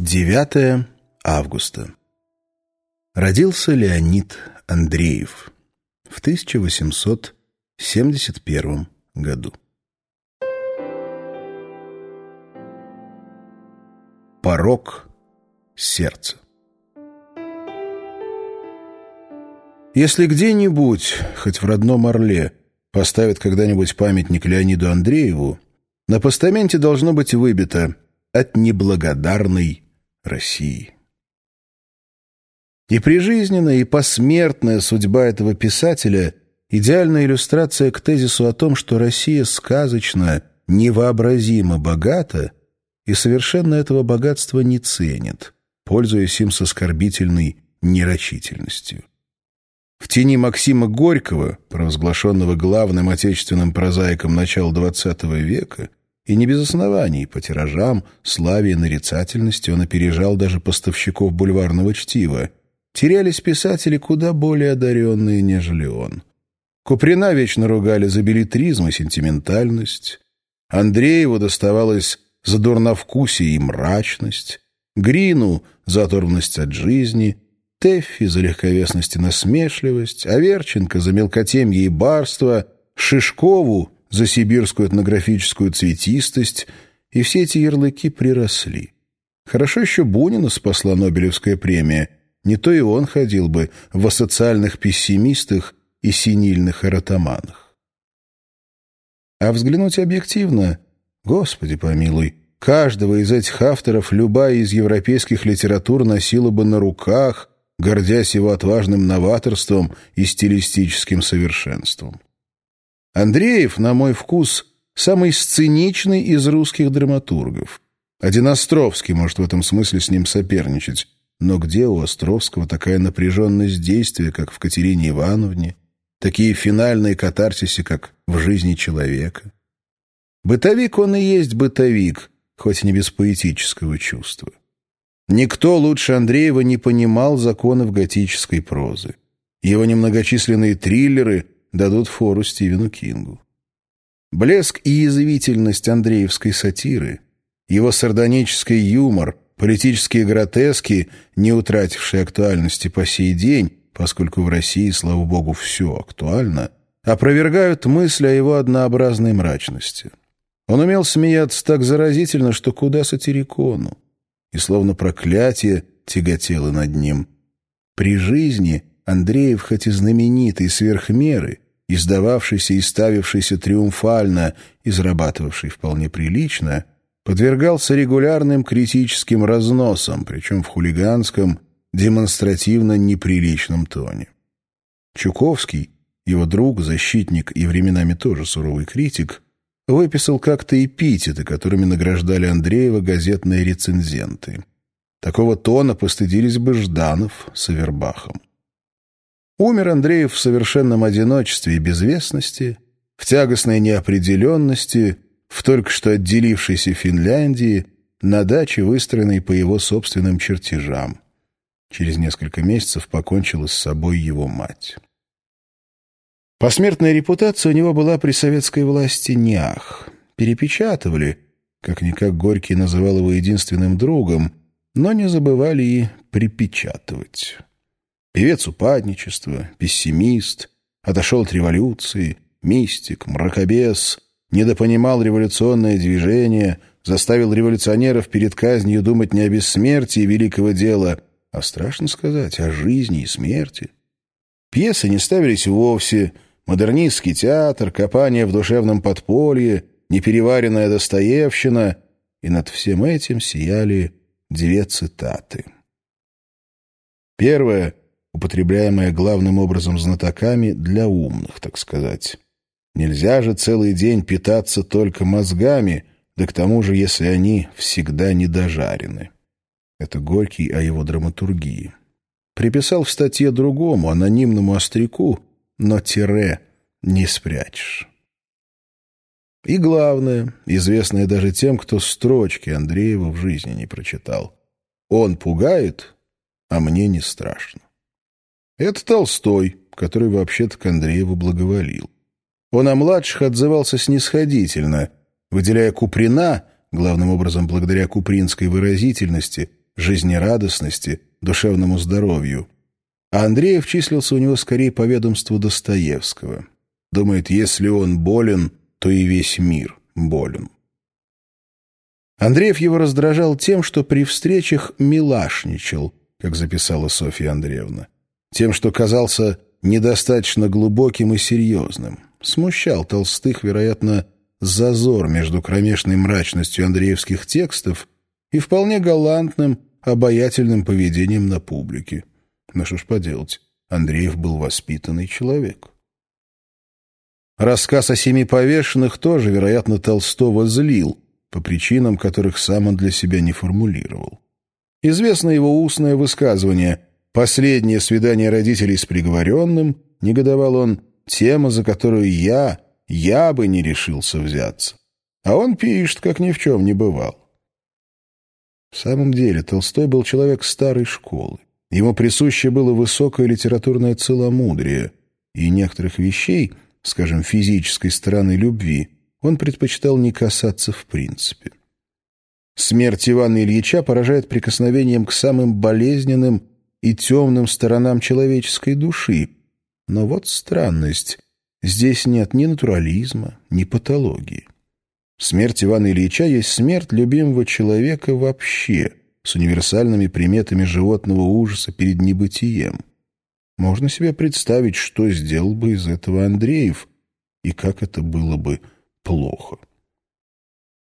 9 августа. Родился Леонид Андреев в 1871 году. Порог сердца. Если где-нибудь, хоть в родном Орле, поставят когда-нибудь памятник Леониду Андрееву, на постаменте должно быть выбито «От неблагодарной России. И прижизненная, и посмертная судьба этого писателя – идеальная иллюстрация к тезису о том, что Россия сказочно, невообразимо богата и совершенно этого богатства не ценит, пользуясь им с оскорбительной нерочительностью. В тени Максима Горького, провозглашенного главным отечественным прозаиком начала XX века, и не без оснований, по тиражам, славе и нарицательности он опережал даже поставщиков бульварного чтива. Терялись писатели куда более одаренные, нежели он. Куприна вечно ругали за билетризм и сентиментальность. Андрееву доставалось за дурновкусие и мрачность, Грину — за оторванность от жизни, Теффи — за легковесность и насмешливость, Аверченко — за мелкотемье и барство, Шишкову за сибирскую этнографическую цветистость, и все эти ярлыки приросли. Хорошо еще Бунина спасла Нобелевская премия, не то и он ходил бы в асоциальных пессимистах и синильных эротоманах. А взглянуть объективно, Господи помилуй, каждого из этих авторов любая из европейских литератур носила бы на руках, гордясь его отважным новаторством и стилистическим совершенством. Андреев, на мой вкус, самый сценичный из русских драматургов. Один Островский может в этом смысле с ним соперничать. Но где у Островского такая напряженность действия, как в Катерине Ивановне, такие финальные катарсисы, как в жизни человека? Бытовик он и есть бытовик, хоть и не без поэтического чувства. Никто лучше Андреева не понимал законов готической прозы. Его немногочисленные триллеры — дадут фору Стивену Кингу. Блеск и язвительность андреевской сатиры, его сардонический юмор, политические гротески, не утратившие актуальности по сей день, поскольку в России, слава богу, все актуально, опровергают мысль о его однообразной мрачности. Он умел смеяться так заразительно, что куда сатирикону, и словно проклятие тяготело над ним. При жизни Андреев, хоть и знаменитый сверх меры, издававшийся и ставившийся триумфально и зарабатывавший вполне прилично, подвергался регулярным критическим разносам, причем в хулиганском, демонстративно неприличном тоне. Чуковский, его друг, защитник и временами тоже суровый критик, выписал как-то эпитеты, которыми награждали Андреева газетные рецензенты. Такого тона постыдились бы Жданов с Авербахом. Умер Андреев в совершенном одиночестве и безвестности, в тягостной неопределенности, в только что отделившейся Финляндии, на даче, выстроенной по его собственным чертежам. Через несколько месяцев покончила с собой его мать. Посмертная репутация у него была при советской власти не ах. Перепечатывали, как-никак Горький называл его единственным другом, но не забывали и припечатывать. Певец упадничества, пессимист, отошел от революции, мистик, мракобес, недопонимал революционное движение, заставил революционеров перед казнью думать не о бессмертии великого дела, а, страшно сказать, о жизни и смерти. Пьесы не ставились вовсе, модернистский театр, копание в душевном подполье, непереваренная Достоевщина, и над всем этим сияли две цитаты. Первая — употребляемое главным образом знатоками для умных, так сказать. Нельзя же целый день питаться только мозгами, да к тому же, если они всегда недожарены. Это Горький о его драматургии. Приписал в статье другому, анонимному остряку, но тире не спрячешь. И главное, известное даже тем, кто строчки Андреева в жизни не прочитал. Он пугает, а мне не страшно. Это Толстой, который вообще-то к Андрееву благоволил. Он о младших отзывался снисходительно, выделяя Куприна, главным образом благодаря купринской выразительности, жизнерадостности, душевному здоровью. А Андреев числился у него скорее по ведомству Достоевского. Думает, если он болен, то и весь мир болен. Андреев его раздражал тем, что при встречах милашничал, как записала Софья Андреевна. Тем, что казался недостаточно глубоким и серьезным. Смущал Толстых, вероятно, зазор между кромешной мрачностью андреевских текстов и вполне галантным, обаятельным поведением на публике. Но что ж поделать, Андреев был воспитанный человек. Рассказ о семи повешенных тоже, вероятно, Толстого злил, по причинам, которых сам он для себя не формулировал. Известно его устное высказывание «Последнее свидание родителей с приговоренным», негодовал он, «тема, за которую я, я бы не решился взяться». А он пишет, как ни в чем не бывал. В самом деле, Толстой был человек старой школы. Ему присуще было высокое литературное целомудрие, и некоторых вещей, скажем, физической стороны любви, он предпочитал не касаться в принципе. Смерть Ивана Ильича поражает прикосновением к самым болезненным и темным сторонам человеческой души. Но вот странность. Здесь нет ни натурализма, ни патологии. Смерть Ивана Ильича есть смерть любимого человека вообще, с универсальными приметами животного ужаса перед небытием. Можно себе представить, что сделал бы из этого Андреев, и как это было бы плохо.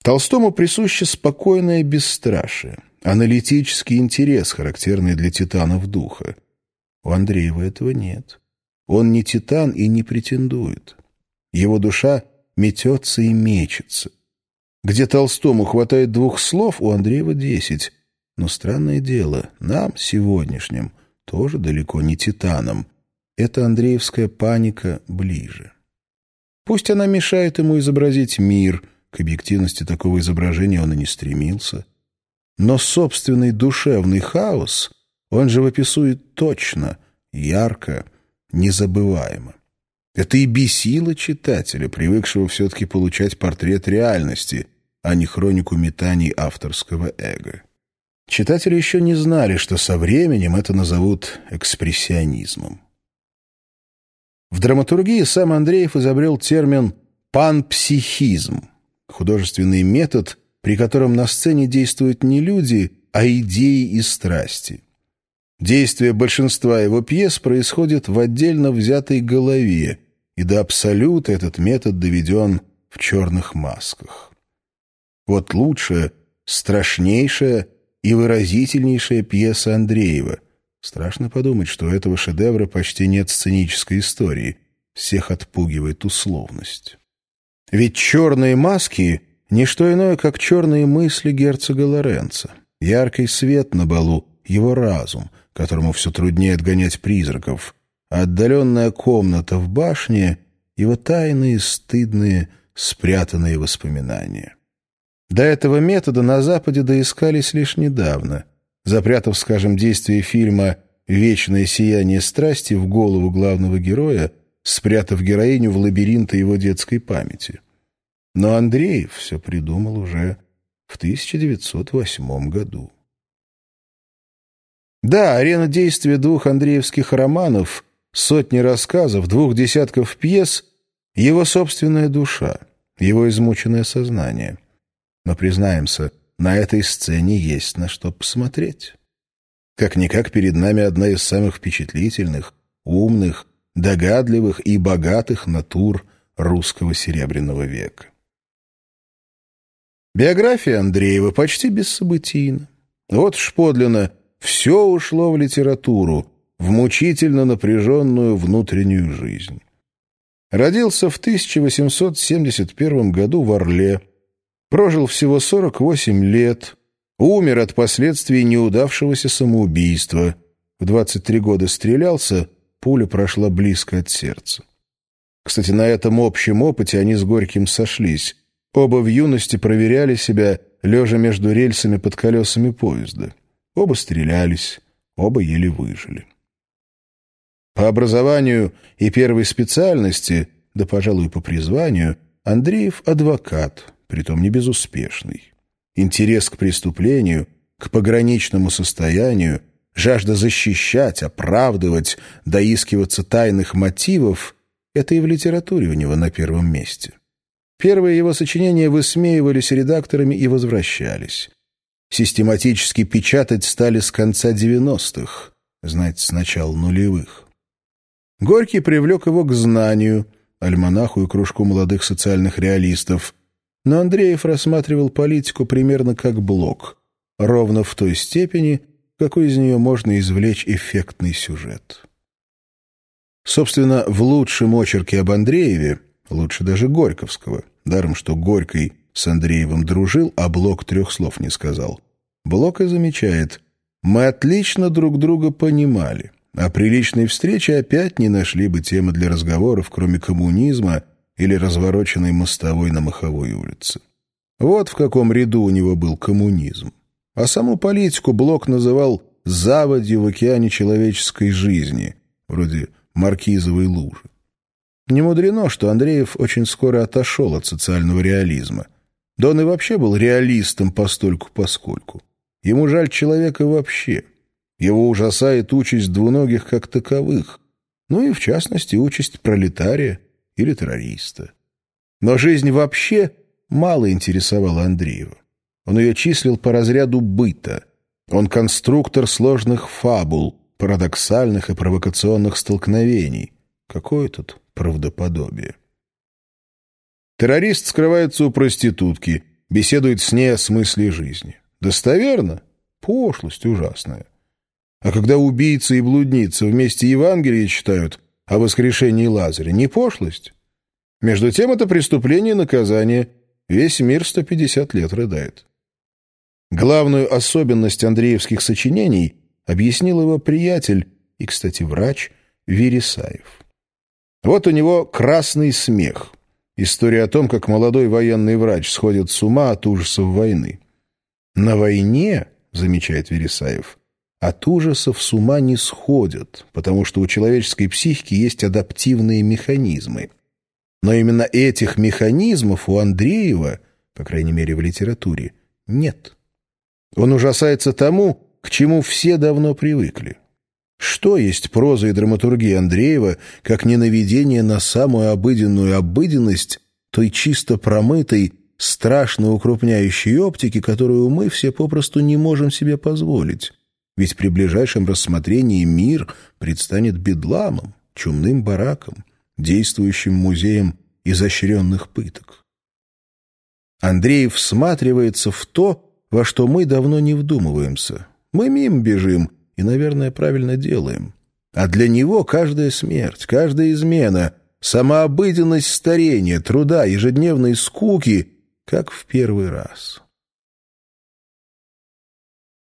Толстому присуще спокойное бесстрашие, аналитический интерес, характерный для титанов духа. У Андреева этого нет. Он не титан и не претендует. Его душа метется и мечется. Где Толстому хватает двух слов, у Андреева десять. Но странное дело, нам, сегодняшним, тоже далеко не титанам. Эта андреевская паника ближе. Пусть она мешает ему изобразить мир, к объективности такого изображения он и не стремился. Но собственный душевный хаос он же выписует точно, ярко, незабываемо. Это и бесило читателя, привыкшего все-таки получать портрет реальности, а не хронику метаний авторского эго. Читатели еще не знали, что со временем это назовут экспрессионизмом. В драматургии сам Андреев изобрел термин «панпсихизм» — художественный метод, при котором на сцене действуют не люди, а идеи и страсти. Действие большинства его пьес происходит в отдельно взятой голове, и до абсолюта этот метод доведен в черных масках. Вот лучшая, страшнейшая и выразительнейшая пьеса Андреева. Страшно подумать, что у этого шедевра почти нет сценической истории. Всех отпугивает условность. Ведь «Черные маски» — не что иное, как черные мысли герцога Лоренца. Яркий свет на балу — его разум, которому все труднее отгонять призраков. Отдаленная комната в башне — его тайные, стыдные, спрятанные воспоминания. До этого метода на Западе доискались лишь недавно, запрятав, скажем, действие фильма «Вечное сияние страсти» в голову главного героя, спрятав героиню в лабиринты его детской памяти. Но Андреев все придумал уже в 1908 году. Да, арена действия двух андреевских романов, сотни рассказов, двух десятков пьес — его собственная душа, его измученное сознание — но, признаемся, на этой сцене есть на что посмотреть. Как-никак перед нами одна из самых впечатлительных, умных, догадливых и богатых натур русского Серебряного века. Биография Андреева почти бессобытийна. Вот уж подлинно все ушло в литературу, в мучительно напряженную внутреннюю жизнь. Родился в 1871 году в Орле, Прожил всего 48 лет, умер от последствий неудавшегося самоубийства. В 23 года стрелялся, пуля прошла близко от сердца. Кстати, на этом общем опыте они с Горьким сошлись. Оба в юности проверяли себя, лежа между рельсами под колесами поезда. Оба стрелялись, оба еле выжили. По образованию и первой специальности, да, пожалуй, по призванию, Андреев — адвокат, притом не безуспешный. Интерес к преступлению, к пограничному состоянию, жажда защищать, оправдывать, доискиваться тайных мотивов — это и в литературе у него на первом месте. Первые его сочинения высмеивались редакторами и возвращались. Систематически печатать стали с конца 90-х, знаете, с начала нулевых. Горький привлек его к знанию, альманаху и кружку молодых социальных реалистов, но Андреев рассматривал политику примерно как блок, ровно в той степени, какой из нее можно извлечь эффектный сюжет. Собственно, в лучшем очерке об Андрееве, лучше даже Горьковского, даром что Горький с Андреевым дружил, а Блок трех слов не сказал. Блок и замечает, мы отлично друг друга понимали, а при личной встрече опять не нашли бы темы для разговоров, кроме коммунизма или развороченной мостовой на Маховой улице. Вот в каком ряду у него был коммунизм. А саму политику Блок называл «заводью в океане человеческой жизни», вроде маркизовой лужи. Не мудрено, что Андреев очень скоро отошел от социального реализма. Да он и вообще был реалистом постольку-поскольку. Ему жаль человека вообще. Его ужасает участь двуногих как таковых, ну и, в частности, участь пролетария или террориста. Но жизнь вообще мало интересовала Андреева. Он ее числил по разряду быта. Он конструктор сложных фабул, парадоксальных и провокационных столкновений. Какое тут правдоподобие? Террорист скрывается у проститутки, беседует с ней о смысле жизни. Достоверно? Пошлость ужасная. А когда убийцы и блудницы вместе Евангелие читают о воскрешении Лазаря, не пошлость? Между тем это преступление и наказание. Весь мир 150 лет рыдает. Главную особенность андреевских сочинений объяснил его приятель и, кстати, врач Вересаев. Вот у него «Красный смех» — история о том, как молодой военный врач сходит с ума от ужасов войны. «На войне, — замечает Вересаев, — от ужасов с ума не сходят, потому что у человеческой психики есть адаптивные механизмы. Но именно этих механизмов у Андреева, по крайней мере в литературе, нет. Он ужасается тому, к чему все давно привыкли. Что есть проза и драматургия Андреева, как не наведение на самую обыденную обыденность той чисто промытой, страшно укрупняющей оптики, которую мы все попросту не можем себе позволить? Ведь при ближайшем рассмотрении мир предстанет бедламом, чумным бараком, действующим музеем изощренных пыток. Андреев всматривается в то, во что мы давно не вдумываемся. Мы мимо бежим и, наверное, правильно делаем. А для него каждая смерть, каждая измена, сама обыденность старения, труда, ежедневной скуки, как в первый раз».